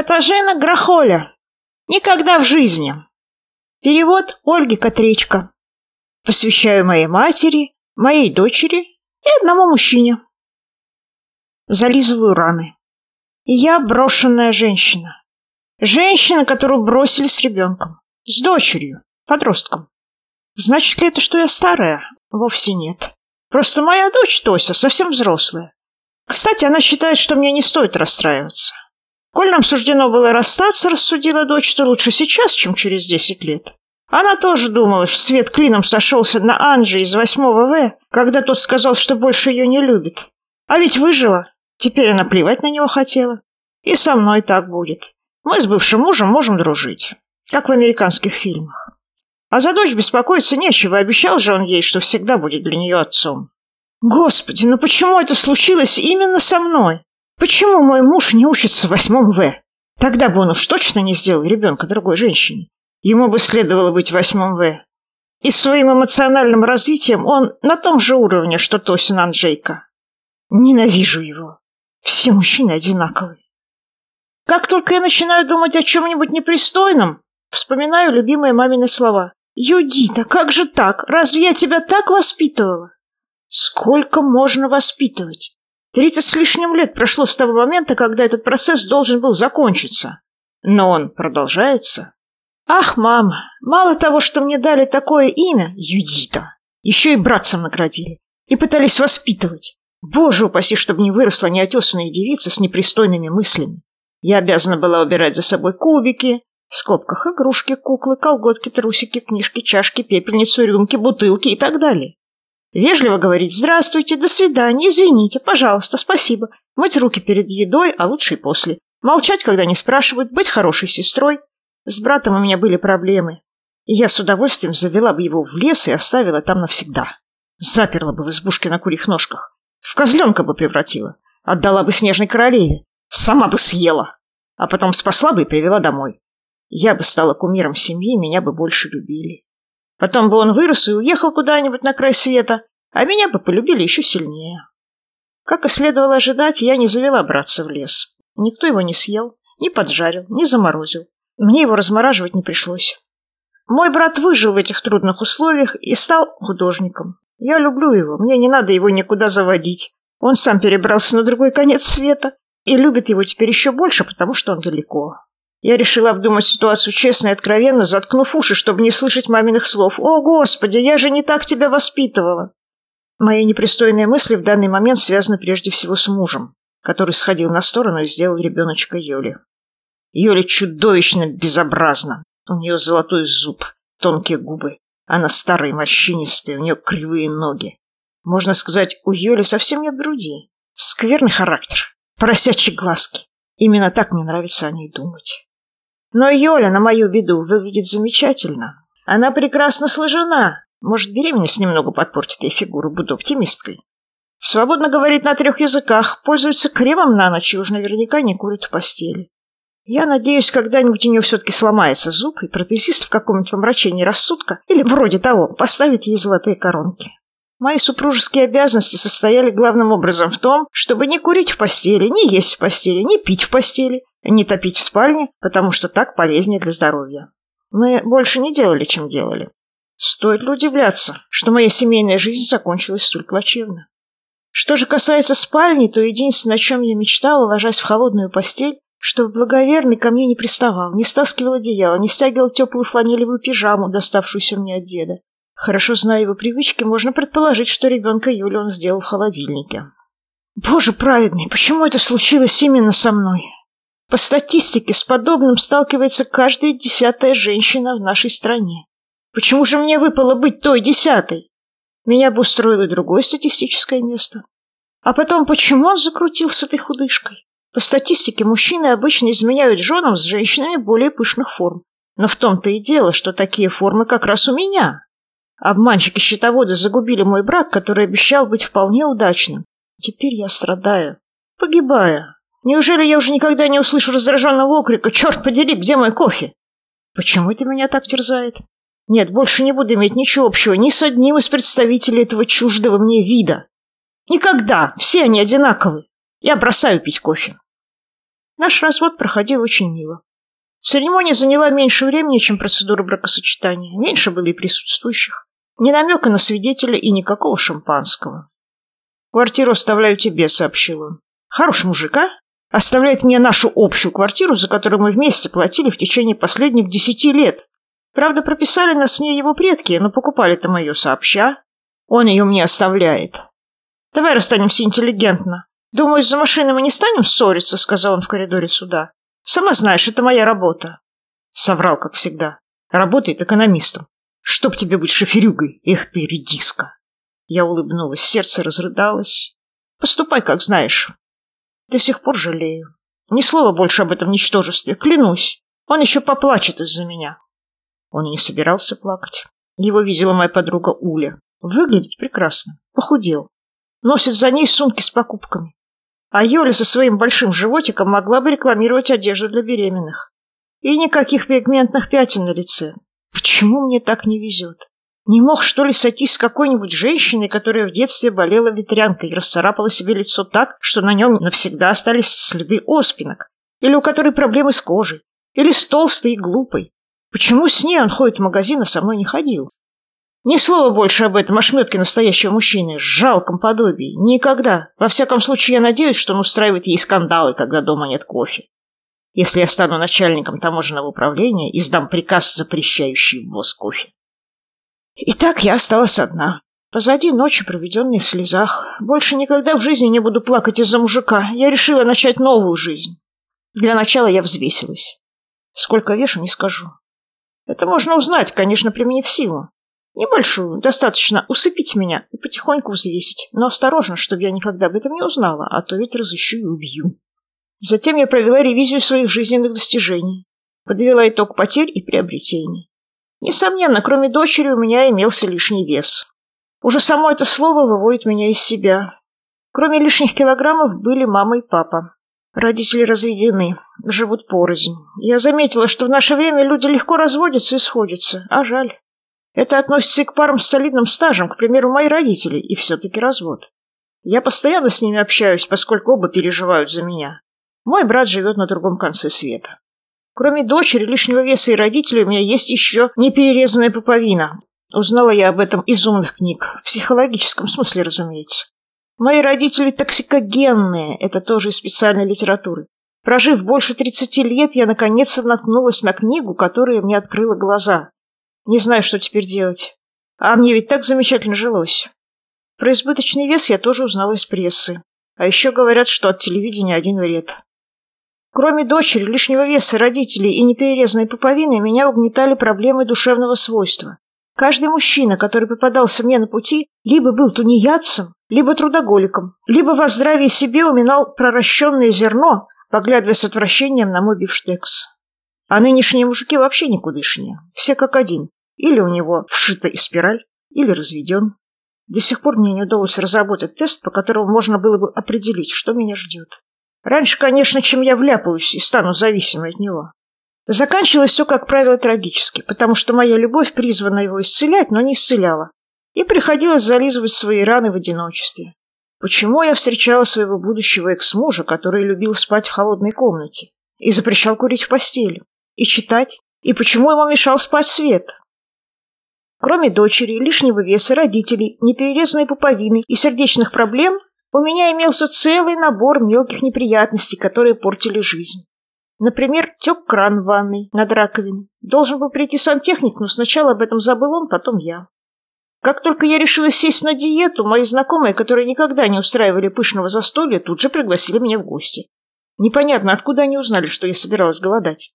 Катажена Грохоля. Никогда в жизни. Перевод Ольги Котречко. Посвящаю моей матери, моей дочери и одному мужчине. Зализываю раны. Я брошенная женщина. Женщина, которую бросили с ребенком. С дочерью, подростком. Значит ли это, что я старая? Вовсе нет. Просто моя дочь Тося совсем взрослая. Кстати, она считает, что мне не стоит расстраиваться. Коль нам суждено было расстаться, рассудила дочь, что лучше сейчас, чем через десять лет. Она тоже думала, что свет клином сошелся на Анже из восьмого В, когда тот сказал, что больше ее не любит. А ведь выжила. Теперь она плевать на него хотела. И со мной так будет. Мы с бывшим мужем можем дружить. Как в американских фильмах. А за дочь беспокоиться нечего. Обещал же он ей, что всегда будет для нее отцом. Господи, ну почему это случилось именно со мной? Почему мой муж не учится в восьмом В? Тогда бы он уж точно не сделал ребенка другой женщине. Ему бы следовало быть в восьмом В. И своим эмоциональным развитием он на том же уровне, что Тосин Анджейка. Ненавижу его. Все мужчины одинаковые. Как только я начинаю думать о чем-нибудь непристойном, вспоминаю любимые мамины слова. «Юдита, как же так? Разве я тебя так воспитывала?» Сколько можно воспитывать? Тридцать с лишним лет прошло с того момента, когда этот процесс должен был закончиться. Но он продолжается. Ах, мама, мало того, что мне дали такое имя, Юдита, еще и братцам наградили. И пытались воспитывать. Боже упаси, чтобы не выросла неотесанная девица с непристойными мыслями. Я обязана была убирать за собой кубики, в скобках игрушки, куклы, колготки, трусики, книжки, чашки, пепельницу, рюмки, бутылки и так далее. Вежливо говорить «Здравствуйте», «До свидания», «Извините», «Пожалуйста», «Спасибо», мыть руки перед едой, а лучше и после. Молчать, когда не спрашивают, быть хорошей сестрой. С братом у меня были проблемы, и я с удовольствием завела бы его в лес и оставила там навсегда. Заперла бы в избушке на курьих ножках. В козленка бы превратила. Отдала бы снежной королеве. Сама бы съела. А потом спасла бы и привела домой. Я бы стала кумиром семьи, меня бы больше любили. Потом бы он вырос и уехал куда-нибудь на край света, а меня бы полюбили еще сильнее. Как и следовало ожидать, я не завела братца в лес. Никто его не съел, не поджарил, не заморозил. Мне его размораживать не пришлось. Мой брат выжил в этих трудных условиях и стал художником. Я люблю его, мне не надо его никуда заводить. Он сам перебрался на другой конец света и любит его теперь еще больше, потому что он далеко. Я решила обдумать ситуацию честно и откровенно, заткнув уши, чтобы не слышать маминых слов. «О, Господи, я же не так тебя воспитывала!» Мои непристойные мысли в данный момент связаны прежде всего с мужем, который сходил на сторону и сделал ребеночка Йоли. Йоли чудовищно безобразна. У нее золотой зуб, тонкие губы. Она старая, морщинистая, у нее кривые ноги. Можно сказать, у Йоли совсем нет груди. Скверный характер, поросячьи глазки. Именно так мне нравится о ней думать. Но Йоля, на мою беду, выглядит замечательно. Она прекрасно сложена. Может, беременность немного подпортит ей фигуру, буду оптимисткой. Свободно говорит на трех языках, пользуется кремом на ночь и уж наверняка не курит в постели. Я надеюсь, когда-нибудь у нее все-таки сломается зуб, и протезист в каком-нибудь помрачении рассудка, или вроде того, поставит ей золотые коронки. Мои супружеские обязанности состояли главным образом в том, чтобы не курить в постели, не есть в постели, не пить в постели, не топить в спальне, потому что так полезнее для здоровья. Мы больше не делали, чем делали. Стоит ли удивляться, что моя семейная жизнь закончилась столь плачевно? Что же касается спальни, то единственное, о чем я мечтала, ложась в холодную постель, чтобы благоверный ко мне не приставал, не стаскивал одеяло, не стягивал теплую фланелевую пижаму, доставшуюся мне от деда. Хорошо зная его привычки, можно предположить, что ребенка Юли он сделал в холодильнике. Боже праведный, почему это случилось именно со мной? По статистике, с подобным сталкивается каждая десятая женщина в нашей стране. Почему же мне выпало быть той десятой? Меня бы устроило другое статистическое место. А потом, почему он закрутился этой худышкой? По статистике, мужчины обычно изменяют женам с женщинами более пышных форм. Но в том-то и дело, что такие формы как раз у меня. Обманщики-счетоводы загубили мой брак, который обещал быть вполне удачным. Теперь я страдаю, погибаю. Неужели я уже никогда не услышу раздраженного окрика «Черт подери, где мой кофе?» Почему это меня так терзает? Нет, больше не буду иметь ничего общего ни с одним из представителей этого чуждого мне вида. Никогда! Все они одинаковы. Я бросаю пить кофе. Наш развод проходил очень мило. Церемония заняла меньше времени, чем процедура бракосочетания. Меньше было и присутствующих. Ни намека на свидетеля и никакого шампанского. «Квартиру оставляю тебе», — сообщил он. «Хороший мужик, а? Оставляет мне нашу общую квартиру, за которую мы вместе платили в течение последних десяти лет. Правда, прописали нас в ней его предки, но покупали-то мы ее сообща. Он ее мне оставляет. Давай расстанемся интеллигентно. Думаю, из-за машины мы не станем ссориться, сказал он в коридоре суда. Сама знаешь, это моя работа. Соврал, как всегда. Работает экономистом. Чтоб тебе быть шоферюгой, эх ты, редиска. Я улыбнулась, сердце разрыдалось. Поступай, как знаешь. До сих пор жалею. Ни слова больше об этом ничтожестве, клянусь. Он еще поплачет из-за меня. Он не собирался плакать. Его видела моя подруга Уля. Выглядит прекрасно. Похудел. Носит за ней сумки с покупками. А Юля со своим большим животиком могла бы рекламировать одежду для беременных. И никаких пигментных пятен на лице. Почему мне так не везет? Не мог, что ли, сойтись с какой-нибудь женщиной, которая в детстве болела ветрянкой и расцарапала себе лицо так, что на нем навсегда остались следы оспинок? Или у которой проблемы с кожей? Или с толстой и глупой? Почему с ней он ходит в магазин, а со мной не ходил? Ни слова больше об этом ошметке настоящего мужчины, жалком подобии. Никогда. Во всяком случае, я надеюсь, что он устраивает ей скандалы, когда дома нет кофе. Если я стану начальником таможенного управления, издам приказ, запрещающий ввоз кофе. Итак, я осталась одна. Позади ночи, проведенные в слезах. Больше никогда в жизни не буду плакать из-за мужика. Я решила начать новую жизнь. Для начала я взвесилась. Сколько вешу, не скажу. Это можно узнать, конечно, применив силу. Небольшую, достаточно усыпить меня и потихоньку взвесить, но осторожно, чтобы я никогда об этом не узнала, а то ведь разыщу и убью. Затем я провела ревизию своих жизненных достижений, подвела итог потерь и приобретений. Несомненно, кроме дочери у меня имелся лишний вес. Уже само это слово выводит меня из себя. Кроме лишних килограммов были мама и папа. Родители разведены, живут порознь. Я заметила, что в наше время люди легко разводятся и сходятся, а жаль. Это относится и к парам с солидным стажем, к примеру, мои родители, и все-таки развод. Я постоянно с ними общаюсь, поскольку оба переживают за меня. Мой брат живет на другом конце света. Кроме дочери, лишнего веса и родителей, у меня есть еще неперерезанная пуповина. Узнала я об этом из умных книг, в психологическом смысле, разумеется. Мои родители токсикогенные, это тоже из специальной литературы. Прожив больше 30 лет, я наконец-то наткнулась на книгу, которая мне открыла глаза. Не знаю, что теперь делать. А мне ведь так замечательно жилось. Про избыточный вес я тоже узнала из прессы. А еще говорят, что от телевидения один вред. Кроме дочери, лишнего веса, родителей и неперерезанной пуповины, меня угнетали проблемы душевного свойства. Каждый мужчина, который попадался мне на пути, либо был тунеядцем, либо трудоголиком, либо во здравии себе уминал проращенное зерно, поглядывая с отвращением на мой бифштекс. А нынешние мужики вообще никудышнее, все как один. Или у него вшита и спираль, или разведен. До сих пор мне не удалось разработать тест, по которому можно было бы определить, что меня ждет. Раньше, конечно, чем я вляпаюсь и стану зависимой от него. Заканчивалось все, как правило, трагически, потому что моя любовь призвана его исцелять, но не исцеляла. И приходилось зализывать свои раны в одиночестве. Почему я встречала своего будущего экс-мужа, который любил спать в холодной комнате и запрещал курить в постели, и читать, и почему ему мешал спать свет? Кроме дочери, лишнего веса, родителей, неперерезанной пуповины и сердечных проблем, у меня имелся целый набор мелких неприятностей, которые портили жизнь. Например, тек кран в ванной над раковиной. Должен был прийти сантехник, но сначала об этом забыл он, потом я. Как только я решила сесть на диету, мои знакомые, которые никогда не устраивали пышного застолья, тут же пригласили меня в гости. Непонятно, откуда они узнали, что я собиралась голодать.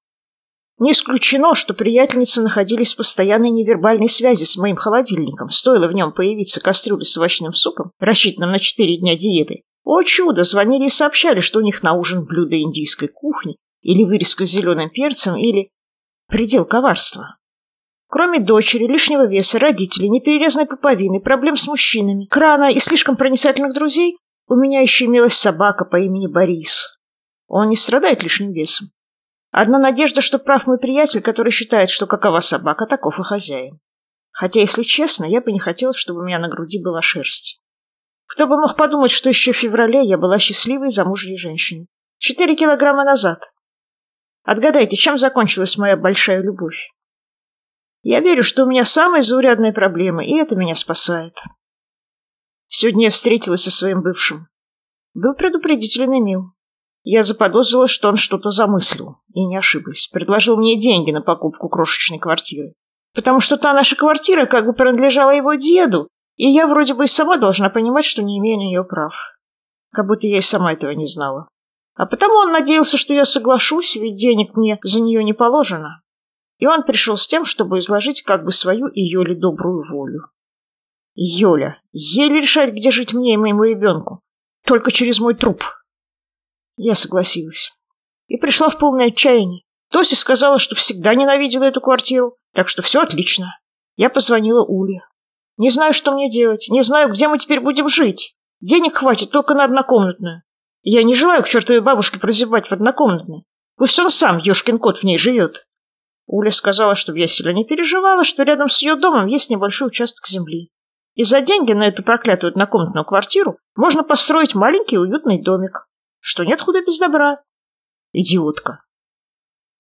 Не исключено, что приятельницы находились в постоянной невербальной связи с моим холодильником. Стоило в нем появиться кастрюля с овощным супом, рассчитанным на четыре дня диеты. О чудо! Звонили и сообщали, что у них на ужин блюдо индийской кухни, или вырезка с зеленым перцем, или предел коварства. Кроме дочери, лишнего веса, родителей, неперерезанной пуповины, проблем с мужчинами, крана и слишком проницательных друзей, у меня еще имелась собака по имени Борис. Он не страдает лишним весом. Одна надежда, что прав мой приятель, который считает, что какова собака, таков и хозяин. Хотя, если честно, я бы не хотела, чтобы у меня на груди была шерсть. Кто бы мог подумать, что еще в феврале я была счастливой замужней женщиной. Четыре килограмма назад. Отгадайте, чем закончилась моя большая любовь? Я верю, что у меня самые заурядные проблемы, и это меня спасает. Сегодня я встретилась со своим бывшим. Был предупредительный мил. Я заподозрила, что он что-то замыслил, и не ошиблась. Предложил мне деньги на покупку крошечной квартиры. Потому что та наша квартира как бы принадлежала его деду, и я вроде бы и сама должна понимать, что не имею на нее прав. Как будто я и сама этого не знала. А потому он надеялся, что я соглашусь, ведь денег мне за нее не положено. И он пришел с тем, чтобы изложить как бы свою и Йоле добрую волю. Йоля, еле решать, где жить мне и моему ребенку. Только через мой труп. Я согласилась. И пришла в полное отчаяние. Тося сказала, что всегда ненавидела эту квартиру, так что все отлично. Я позвонила Уле. Не знаю, что мне делать, не знаю, где мы теперь будем жить. Денег хватит только на однокомнатную. Я не желаю к чертовой бабушке прозябать в однокомнатной. Пусть он сам, ешкин кот, в ней живет. Уля сказала, чтобы я сильно не переживала, что рядом с ее домом есть небольшой участок земли. И за деньги на эту проклятую однокомнатную квартиру можно построить маленький уютный домик. Что нет худа без добра. Идиотка.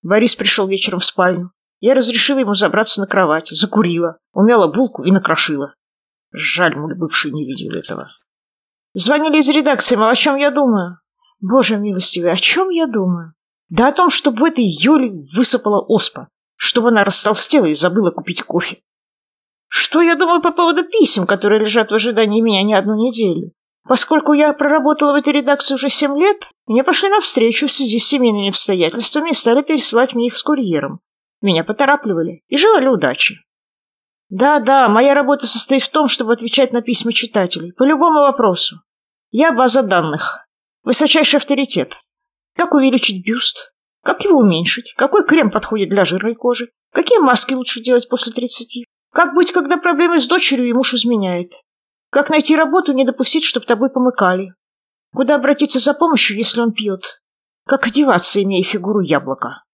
Борис пришел вечером в спальню. Я разрешила ему забраться на кровать, закурила, умяла булку и накрошила. Жаль, мой бывший не видел этого. Звонили из редакции, мол, о чем я думаю. Боже милостивый, о чем я думаю? Да о том, чтобы в этой Юле высыпала оспа, чтобы она растолстела и забыла купить кофе. Что я думаю по поводу писем, которые лежат в ожидании меня не одну неделю? Поскольку я проработала в этой редакции уже семь лет, мне пошли навстречу в связи с семейными обстоятельствами и стали пересылать мне их с курьером. Меня поторапливали и желали удачи. Да-да, моя работа состоит в том, чтобы отвечать на письма читателей по любому вопросу. Я база данных. Высочайший авторитет. Как увеличить бюст? Как его уменьшить? Какой крем подходит для жирной кожи? Какие маски лучше делать после тридцати? Как быть, когда проблемы с дочерью и муж изменяет? Как найти работу не допустить, чтобы тобой помыкали? Куда обратиться за помощью, если он пьет? Как одеваться, имея фигуру яблока?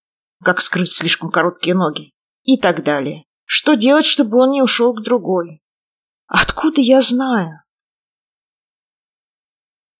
Как скрыть слишком короткие ноги? И так далее. Что делать, чтобы он не ушел к другой? Откуда я знаю?